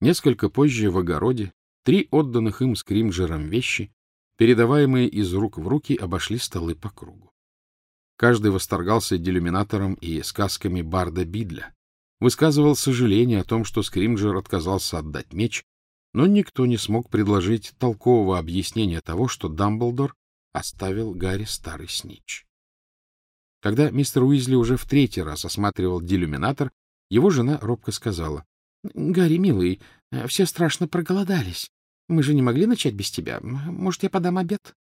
Несколько позже в огороде три отданных им скримджером вещи, передаваемые из рук в руки, обошли столы по кругу. Каждый восторгался делюминатором и сказками Барда Бидля, высказывал сожаление о том, что Скримджер отказался отдать меч, но никто не смог предложить толкового объяснения того, что Дамблдор оставил Гарри старый снич. Когда мистер Уизли уже в третий раз осматривал делюминатор, его жена робко сказала, — Гарри, милый, все страшно проголодались. Мы же не могли начать без тебя. Может, я подам обед?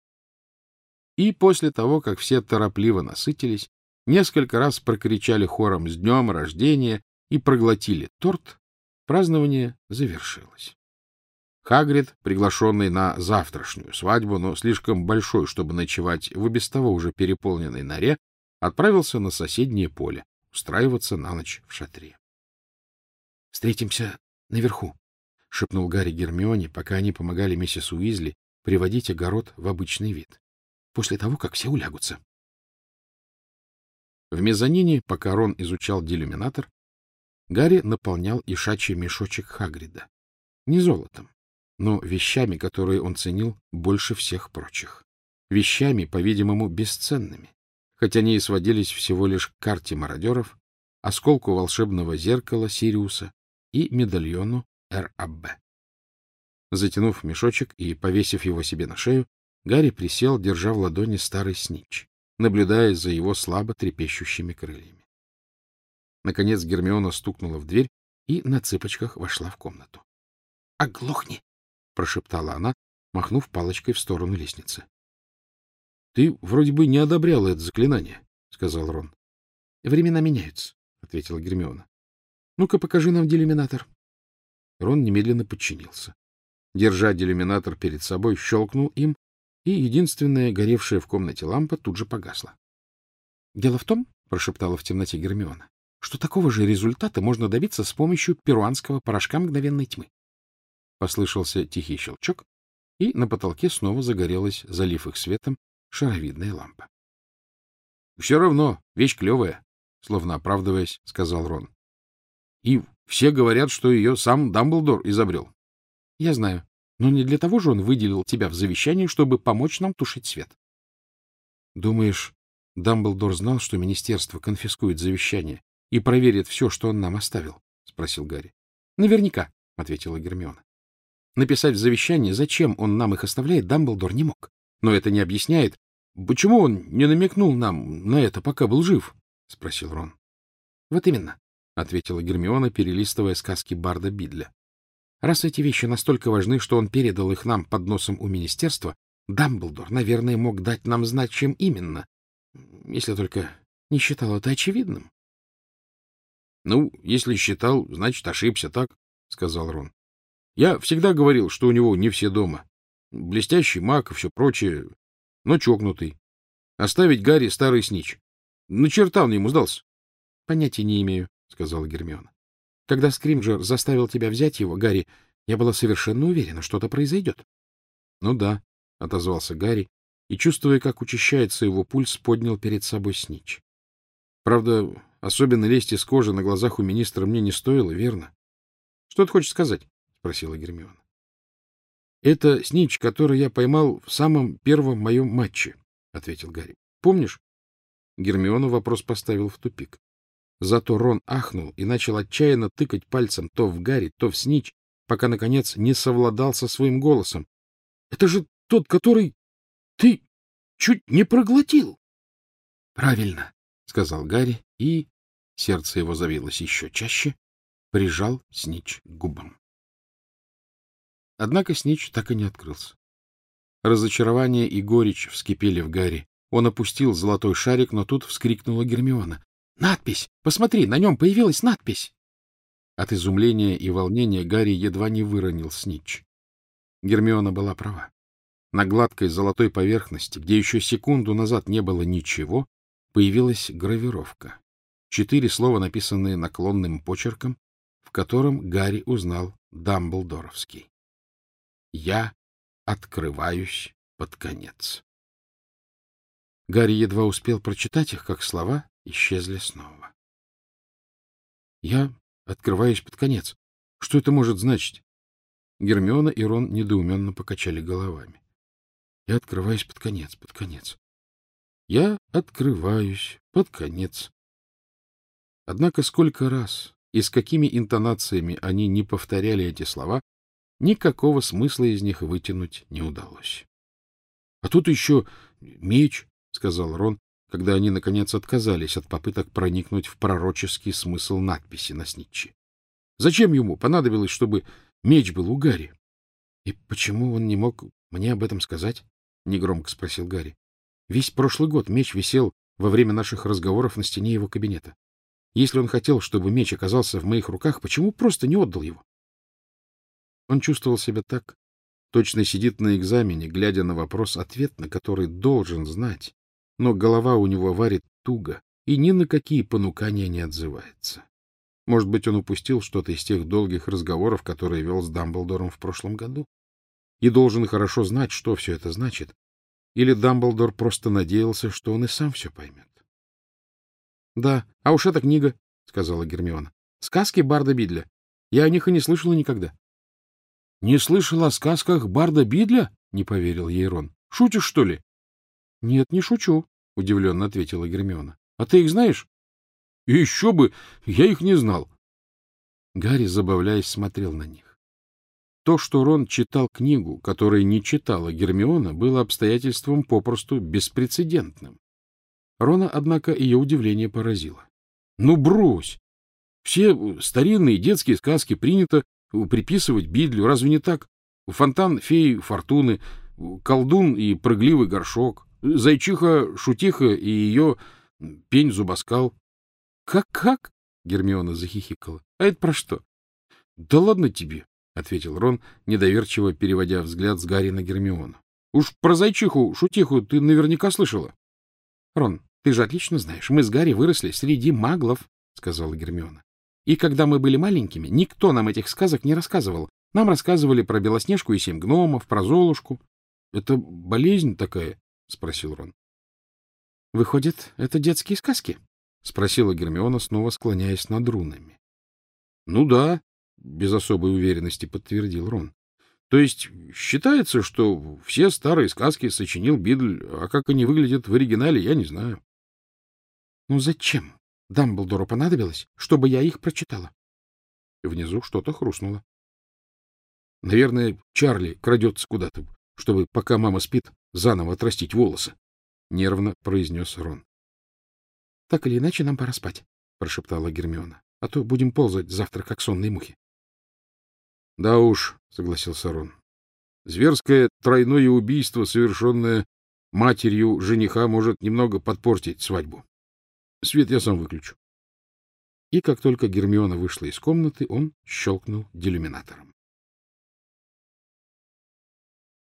И после того, как все торопливо насытились, несколько раз прокричали хором «С днем рождения!» и проглотили торт, празднование завершилось. Хагрид, приглашенный на завтрашнюю свадьбу, но слишком большой, чтобы ночевать в и без того уже переполненной норе, отправился на соседнее поле устраиваться на ночь в шатре. — Встретимся наверху, — шепнул Гарри Гермионе, пока они помогали миссис Уизли приводить огород в обычный вид, после того, как все улягутся. В мезонине, пока Рон изучал делюминатор, Гарри наполнял ишачий мешочек Хагрида. Не золотом, но вещами, которые он ценил больше всех прочих. Вещами, по-видимому, бесценными, хотя они и сводились всего лишь к карте мародеров, осколку волшебного зеркала Сириуса и медальону РАБ. Затянув мешочек и повесив его себе на шею, Гарри присел, держа в ладони старый снич, наблюдая за его слабо трепещущими крыльями. Наконец Гермиона стукнула в дверь и на цыпочках вошла в комнату. — Оглохни! — прошептала она, махнув палочкой в сторону лестницы. — Ты вроде бы не одобряла это заклинание, — сказал Рон. — Времена меняются, — ответила Гермиона. — Ну-ка, покажи нам делюминатор. Рон немедленно подчинился. Держа делюминатор перед собой, щелкнул им, и единственная горевшая в комнате лампа тут же погасла. — Дело в том, — прошептала в темноте Гермиона, что такого же результата можно добиться с помощью перуанского порошка мгновенной тьмы. Послышался тихий щелчок, и на потолке снова загорелась, залив их светом, шаровидная лампа. — Все равно, вещь клевая, — словно оправдываясь, сказал Рон. — И все говорят, что ее сам Дамблдор изобрел. — Я знаю, но не для того же он выделил тебя в завещании, чтобы помочь нам тушить свет. — Думаешь, Дамблдор знал, что министерство конфискует завещание и проверит все, что он нам оставил? — спросил Гарри. — Наверняка, — ответила Гермиона. Написать в завещании, зачем он нам их оставляет, Дамблдор не мог. Но это не объясняет, почему он не намекнул нам на это, пока был жив, — спросил Рон. — Вот именно, — ответила Гермиона, перелистывая сказки Барда Бидля. — Раз эти вещи настолько важны, что он передал их нам под носом у министерства, Дамблдор, наверное, мог дать нам знать, чем именно, если только не считал это очевидным. — Ну, если считал, значит, ошибся, так? — сказал Рон. — Я всегда говорил, что у него не все дома. Блестящий маг и все прочее, но чокнутый. Оставить Гарри старый снич. На черта он ему сдался. — Понятия не имею, — сказала Гермиона. — Когда Скримджер заставил тебя взять его, Гарри, я была совершенно уверена, что-то произойдет. — Ну да, — отозвался Гарри, и, чувствуя, как учащается его пульс, поднял перед собой снич. Правда, Особенно лезть из кожи на глазах у министра мне не стоило, верно? — Что ты хочешь сказать? — спросила Гермиона. — Это снич, который я поймал в самом первом моем матче, — ответил Гарри. — Помнишь? Гермиона вопрос поставил в тупик. Зато Рон ахнул и начал отчаянно тыкать пальцем то в Гарри, то в снич, пока, наконец, не совладал со своим голосом. — Это же тот, который ты чуть не проглотил. — Правильно, — сказал Гарри и сердце его забилось еще чаще, прижал Снич к губам. Однако Снич так и не открылся. Разочарование и горечь вскипели в Гарри. Он опустил золотой шарик, но тут вскрикнула Гермиона. — Надпись! Посмотри, на нем появилась надпись! От изумления и волнения Гарри едва не выронил Снич. Гермиона была права. На гладкой золотой поверхности, где еще секунду назад не было ничего, появилась гравировка. Четыре слова, написанные наклонным почерком, в котором Гарри узнал Дамблдоровский. «Я открываюсь под конец». Гарри едва успел прочитать их, как слова исчезли снова. «Я открываюсь под конец. Что это может значить?» Гермиона и Рон недоуменно покачали головами. — Я открываюсь под конец, под конец. Я открываюсь под конец. Однако сколько раз и с какими интонациями они не повторяли эти слова, никакого смысла из них вытянуть не удалось. — А тут еще меч, — сказал Рон, когда они, наконец, отказались от попыток проникнуть в пророческий смысл надписи на снитче. Зачем ему понадобилось, чтобы меч был у Гарри? — И почему он не мог мне об этом сказать? — негромко спросил Гарри. — Весь прошлый год меч висел во время наших разговоров на стене его кабинета. Если он хотел, чтобы меч оказался в моих руках, почему просто не отдал его? Он чувствовал себя так, точно сидит на экзамене, глядя на вопрос, ответ на который должен знать, но голова у него варит туго и ни на какие понукания не отзывается. Может быть, он упустил что-то из тех долгих разговоров, которые вел с Дамблдором в прошлом году? И должен хорошо знать, что все это значит. Или Дамблдор просто надеялся, что он и сам все поймет? — Да, а уж эта книга, — сказала Гермиона. — Сказки Барда Бидля. Я о них и не слышала никогда. — Не слышала о сказках Барда Бидля? — не поверил ей Рон. — Шутишь, что ли? — Нет, не шучу, — удивленно ответила Гермиона. — А ты их знаешь? — Еще бы! Я их не знал. Гарри, забавляясь, смотрел на них. То, что Рон читал книгу, которую не читала Гермиона, было обстоятельством попросту беспрецедентным. Рона, однако, ее удивление поразило. — Ну, брось! Все старинные детские сказки принято приписывать Бидлю, разве не так? Фонтан феи Фортуны, колдун и прыгливый горшок, зайчиха-шутиха и ее пень-зубоскал. «Как — Гермиона захихикала. — А это про что? — Да ладно тебе, — ответил Рон, недоверчиво переводя взгляд с Гарри на Гермиону. — Уж про зайчиху, шутиху ты наверняка слышала. — Рон, ты же отлично знаешь, мы с Гарри выросли среди маглов, — сказала Гермиона. — И когда мы были маленькими, никто нам этих сказок не рассказывал. Нам рассказывали про Белоснежку и семь гномов, про Золушку. — Это болезнь такая? — спросил Рон. — Выходит, это детские сказки? — спросила Гермиона, снова склоняясь над рунами. — Ну да, — без особой уверенности подтвердил Рон. — То есть считается, что все старые сказки сочинил Бидль, а как они выглядят в оригинале, я не знаю. — Ну зачем Дамблдору понадобилось, чтобы я их прочитала? Внизу что-то хрустнуло. — Наверное, Чарли крадется куда-то, чтобы, пока мама спит, заново отрастить волосы, — нервно произнес Рон. — Так или иначе, нам пора спать, — прошептала Гермиона. — А то будем ползать завтра, как сонные мухи. — Да уж, — согласился Рон. — Зверское тройное убийство, совершенное матерью жениха, может немного подпортить свадьбу. Свет я сам выключу. И как только Гермиона вышла из комнаты, он щелкнул делюминатором.